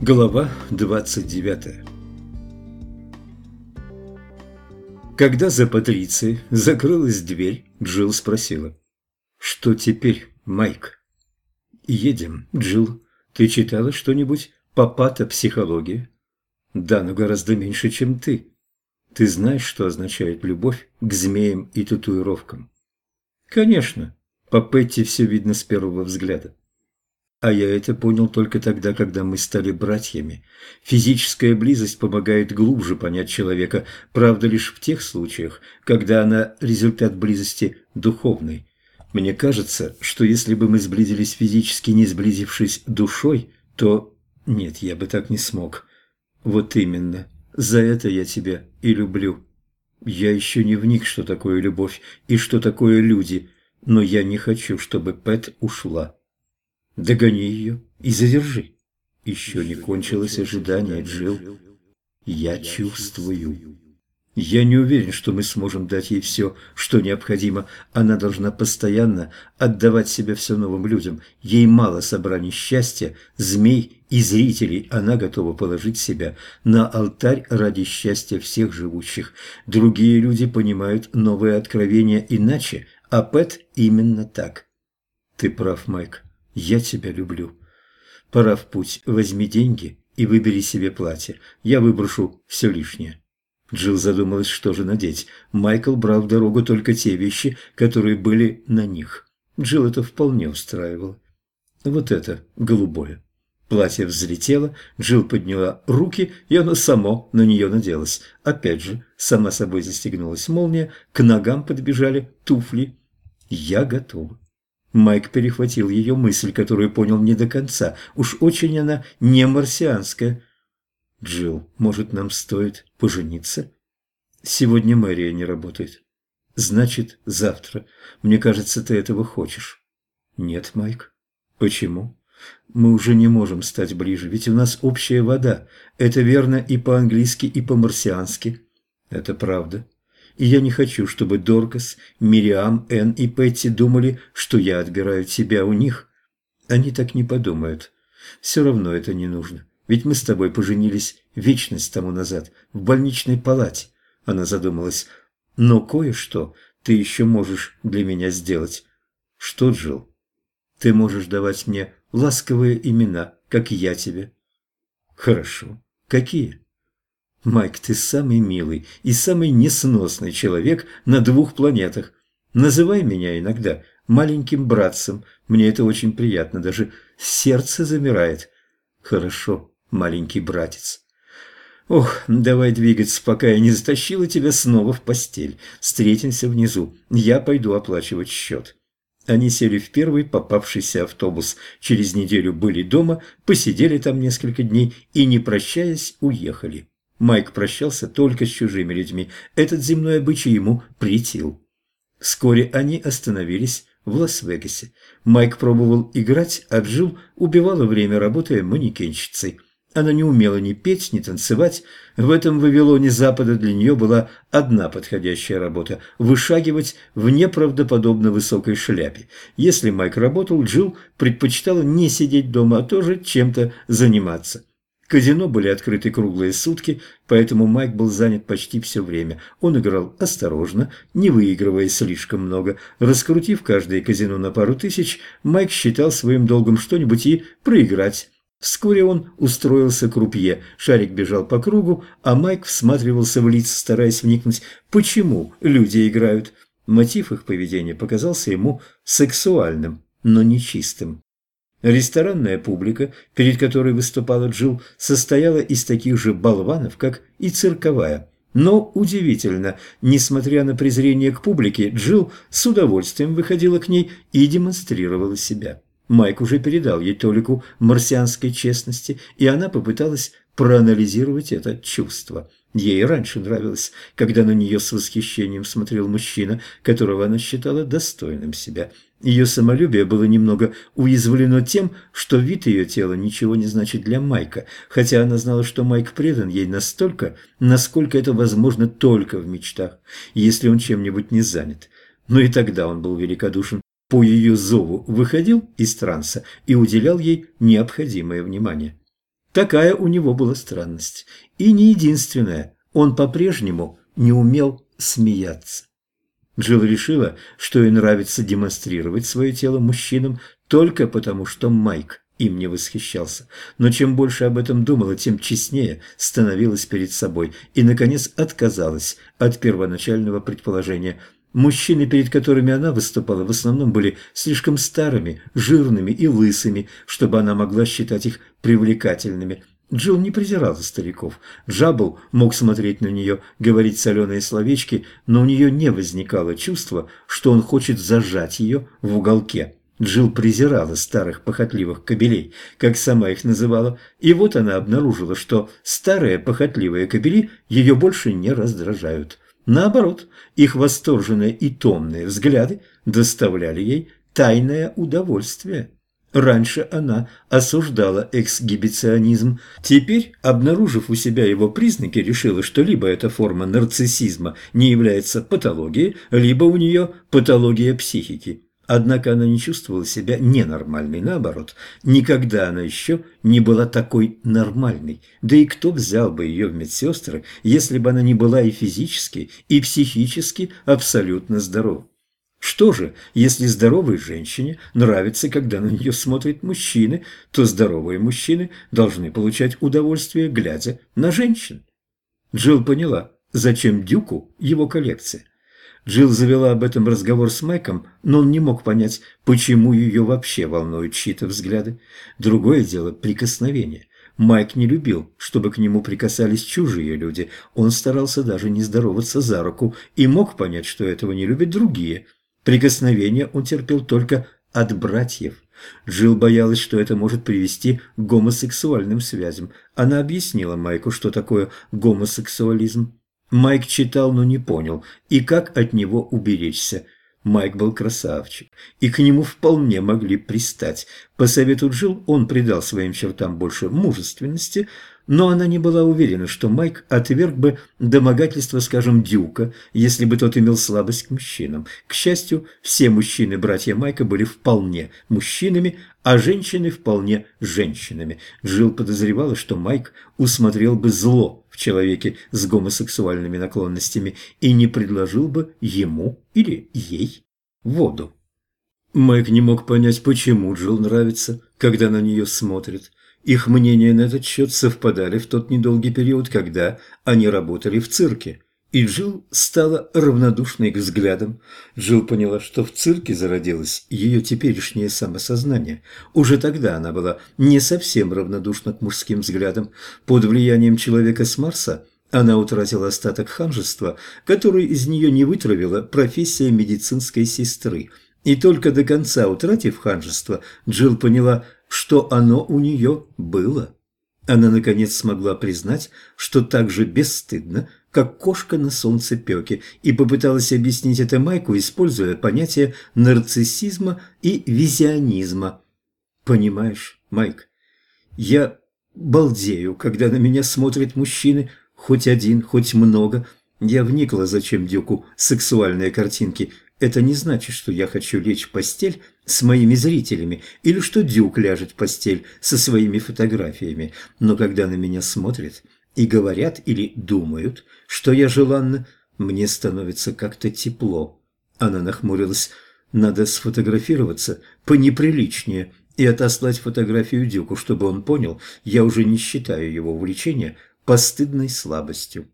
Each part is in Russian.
Глава 29 Когда за Патрицией закрылась дверь, Джилл спросила. «Что теперь, Майк?» «Едем, Джилл. Ты читала что-нибудь по патопсихологии?» «Да, но гораздо меньше, чем ты. Ты знаешь, что означает любовь к змеям и татуировкам?» «Конечно. По Петти все видно с первого взгляда. А я это понял только тогда, когда мы стали братьями. Физическая близость помогает глубже понять человека, правда лишь в тех случаях, когда она результат близости духовной. Мне кажется, что если бы мы сблизились физически, не сблизившись душой, то... Нет, я бы так не смог. Вот именно. За это я тебя и люблю. Я еще не вник, что такое любовь и что такое люди, но я не хочу, чтобы Пэт ушла. Догони ее и задержи. Еще не кончилось ожидание, Джилл. Я чувствую. Я не уверен, что мы сможем дать ей все, что необходимо. Она должна постоянно отдавать себя все новым людям. Ей мало собраний счастья, змей и зрителей. Она готова положить себя на алтарь ради счастья всех живущих. Другие люди понимают новые откровения иначе, а Пэт именно так. Ты прав, Майк. Я тебя люблю. Пора в путь. Возьми деньги и выбери себе платье. Я выброшу все лишнее». Джилл задумалась, что же надеть. Майкл брал в дорогу только те вещи, которые были на них. Джилл это вполне устраивало. Вот это, голубое. Платье взлетело, Джилл подняла руки, и оно само на нее наделось. Опять же, сама собой застегнулась молния, к ногам подбежали туфли. «Я готова». Майк перехватил ее мысль, которую понял не до конца. Уж очень она не марсианская. «Джилл, может, нам стоит пожениться?» «Сегодня мэрия не работает». «Значит, завтра. Мне кажется, ты этого хочешь». «Нет, Майк». «Почему?» «Мы уже не можем стать ближе, ведь у нас общая вода. Это верно и по-английски, и по-марсиански». «Это правда» и я не хочу, чтобы Доркас, Мириам, Энн и Петти думали, что я отбираю тебя у них. Они так не подумают. Все равно это не нужно. Ведь мы с тобой поженились вечность тому назад, в больничной палате. Она задумалась. Но кое-что ты еще можешь для меня сделать. Что, Джилл? Ты можешь давать мне ласковые имена, как я тебе. Хорошо. Какие? Майк, ты самый милый и самый несносный человек на двух планетах. Называй меня иногда маленьким братцем. Мне это очень приятно, даже сердце замирает. Хорошо, маленький братец. Ох, давай двигаться, пока я не затащила тебя снова в постель. Встретимся внизу. Я пойду оплачивать счет. Они сели в первый попавшийся автобус. Через неделю были дома, посидели там несколько дней и, не прощаясь, уехали. Майк прощался только с чужими людьми. Этот земной обычай ему претил. Вскоре они остановились в Лас-Вегасе. Майк пробовал играть, а Джилл убивала время, работая манекенщицей. Она не умела ни петь, ни танцевать. В этом Вавилоне Запада для нее была одна подходящая работа – вышагивать в неправдоподобно высокой шляпе. Если Майк работал, Джилл предпочитала не сидеть дома, а тоже чем-то заниматься. Казино были открыты круглые сутки, поэтому Майк был занят почти все время. Он играл осторожно, не выигрывая слишком много. Раскрутив каждое казино на пару тысяч, Майк считал своим долгом что-нибудь и проиграть. Вскоре он устроился крупье, шарик бежал по кругу, а Майк всматривался в лица, стараясь вникнуть, почему люди играют. Мотив их поведения показался ему сексуальным, но нечистым. Ресторанная публика, перед которой выступала Джилл, состояла из таких же болванов, как и цирковая. Но удивительно, несмотря на презрение к публике, Джилл с удовольствием выходила к ней и демонстрировала себя. Майк уже передал ей толику марсианской честности, и она попыталась проанализировать это чувство. Ей раньше нравилось, когда на нее с восхищением смотрел мужчина, которого она считала достойным себя. Ее самолюбие было немного уязвлено тем, что вид ее тела ничего не значит для Майка, хотя она знала, что Майк предан ей настолько, насколько это возможно только в мечтах, если он чем-нибудь не занят. Но и тогда он был великодушен. По ее зову выходил из транса и уделял ей необходимое внимание. Такая у него была странность. И не единственная. Он по-прежнему не умел смеяться. Джилл решила, что ей нравится демонстрировать свое тело мужчинам только потому, что Майк им не восхищался. Но чем больше об этом думала, тем честнее становилась перед собой и, наконец, отказалась от первоначального предположения. Мужчины, перед которыми она выступала, в основном были слишком старыми, жирными и лысыми, чтобы она могла считать их привлекательными – Джилл не презирала стариков. Джабл мог смотреть на нее, говорить соленые словечки, но у нее не возникало чувства, что он хочет зажать ее в уголке. Джилл презирала старых похотливых кобелей, как сама их называла, и вот она обнаружила, что старые похотливые кобели ее больше не раздражают. Наоборот, их восторженные и томные взгляды доставляли ей тайное удовольствие. Раньше она осуждала эксгибиционизм. Теперь, обнаружив у себя его признаки, решила, что либо эта форма нарциссизма не является патологией, либо у нее патология психики. Однако она не чувствовала себя ненормальной, наоборот. Никогда она еще не была такой нормальной. Да и кто взял бы ее в медсестры, если бы она не была и физически, и психически абсолютно здорова? Что же, если здоровой женщине нравится, когда на нее смотрят мужчины, то здоровые мужчины должны получать удовольствие, глядя на женщин. Джилл поняла, зачем Дюку его коллекция. Джилл завела об этом разговор с Майком, но он не мог понять, почему ее вообще волнуют чьи-то взгляды. Другое дело – прикосновение. Майк не любил, чтобы к нему прикасались чужие люди. Он старался даже не здороваться за руку и мог понять, что этого не любят другие – Прикосновение он терпел только от братьев. Джилл боялась, что это может привести к гомосексуальным связям. Она объяснила Майку, что такое гомосексуализм. Майк читал, но не понял, и как от него уберечься. Майк был красавчик, и к нему вполне могли пристать. По совету Джилл он придал своим чертам больше мужественности, но она не была уверена, что Майк отверг бы домогательство, скажем, Дюка, если бы тот имел слабость к мужчинам. К счастью, все мужчины, братья Майка, были вполне мужчинами, а женщины вполне женщинами. Джилл подозревала, что Майк усмотрел бы зло в человеке с гомосексуальными наклонностями и не предложил бы ему или ей воду. Майк не мог понять, почему Джилл нравится, когда на нее смотрит. Их мнения на этот счет совпадали в тот недолгий период, когда они работали в цирке. И Джилл стала равнодушной к взглядам. Джилл поняла, что в цирке зародилось ее теперешнее самосознание. Уже тогда она была не совсем равнодушна к мужским взглядам. Под влиянием человека с Марса она утратила остаток ханжества, который из нее не вытравила профессия медицинской сестры. И только до конца утратив ханжество, Джилл поняла – что оно у нее было. Она, наконец, смогла признать, что так же бесстыдно, как кошка на солнцепеке, и попыталась объяснить это Майку, используя понятия нарциссизма и визионизма. «Понимаешь, Майк, я балдею, когда на меня смотрят мужчины, хоть один, хоть много. Я вникла, зачем Дюку сексуальные картинки – это не значит, что я хочу лечь в постель с моими зрителями или что Дюк ляжет в постель со своими фотографиями. Но когда на меня смотрят и говорят или думают, что я желанна, мне становится как-то тепло. Она нахмурилась. Надо сфотографироваться понеприличнее и отослать фотографию Дюку, чтобы он понял, я уже не считаю его увлечения постыдной слабостью.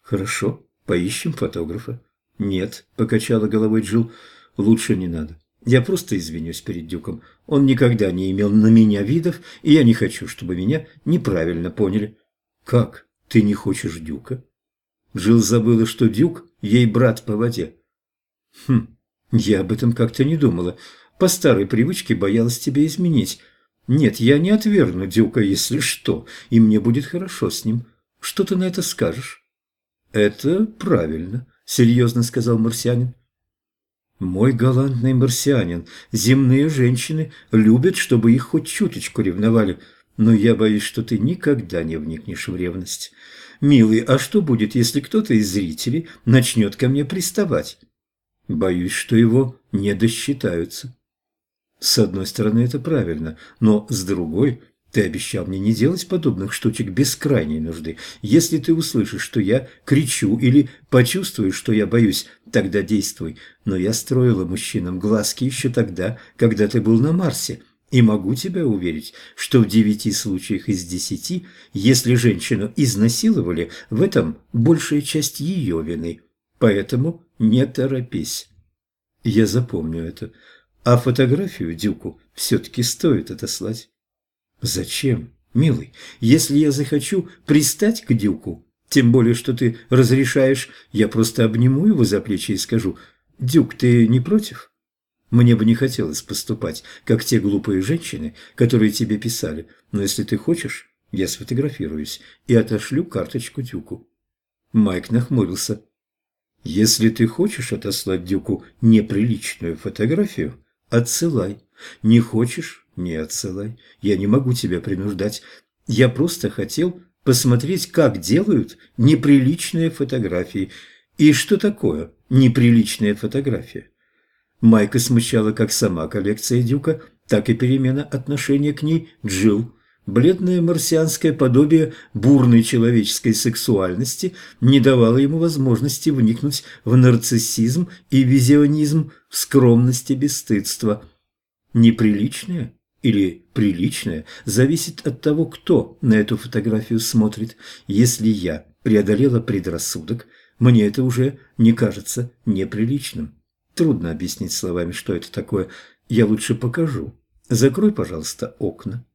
Хорошо, поищем фотографа. «Нет», – покачала головой Джилл, – «лучше не надо. Я просто извинюсь перед Дюком. Он никогда не имел на меня видов, и я не хочу, чтобы меня неправильно поняли». «Как? Ты не хочешь Дюка?» Джилл забыла, что Дюк – ей брат по воде. «Хм, я об этом как-то не думала. По старой привычке боялась тебя изменить. Нет, я не отвергну Дюка, если что, и мне будет хорошо с ним. Что ты на это скажешь?» «Это правильно», серьезно сказал марсианин. Мой галантный марсианин, земные женщины любят, чтобы их хоть чуточку ревновали, но я боюсь, что ты никогда не вникнешь в ревность. Милый, а что будет, если кто-то из зрителей начнет ко мне приставать? Боюсь, что его не досчитаются. С одной стороны, это правильно, но с другой, ты обещал мне не делать подобных штучек без крайней нужды. Если ты услышишь, что я кричу или почувствуешь, что я боюсь, тогда действуй. Но я строила мужчинам глазки еще тогда, когда ты был на Марсе. И могу тебя уверить, что в девяти случаях из десяти, если женщину изнасиловали, в этом большая часть ее вины. Поэтому не торопись. Я запомню это. А фотографию Дюку все-таки стоит отослать. Зачем, милый? Если я захочу пристать к Дюку, тем более, что ты разрешаешь, я просто обниму его за плечи и скажу, «Дюк, ты не против?» Мне бы не хотелось поступать, как те глупые женщины, которые тебе писали, но если ты хочешь, я сфотографируюсь и отошлю карточку Дюку. Майк нахмурился. Если ты хочешь отослать Дюку неприличную фотографию, отсылай. Не хочешь – не отсылай. Я не могу тебя принуждать. Я просто хотел посмотреть, как делают неприличные фотографии. И что такое неприличная фотография? Майка смущала как сама коллекция Дюка, так и перемена отношения к ней Джилл. Бледное марсианское подобие бурной человеческой сексуальности не давало ему возможности вникнуть в нарциссизм и визионизм, в скромность и бесстыдство. Неприличное или приличное зависит от того, кто на эту фотографию смотрит. Если я преодолела предрассудок, мне это уже не кажется неприличным. Трудно объяснить словами, что это такое. Я лучше покажу. Закрой, пожалуйста, окна.